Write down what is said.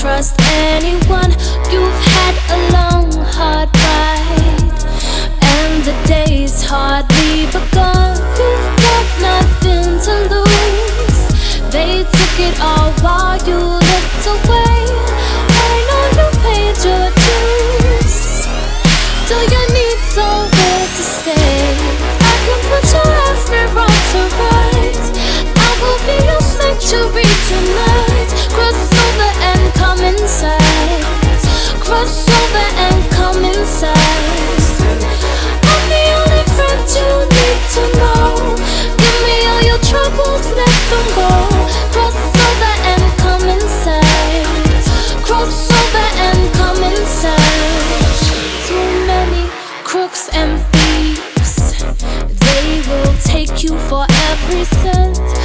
trust anyone. You've had a long, hard ride, and the day's hardly begun. you for every cent.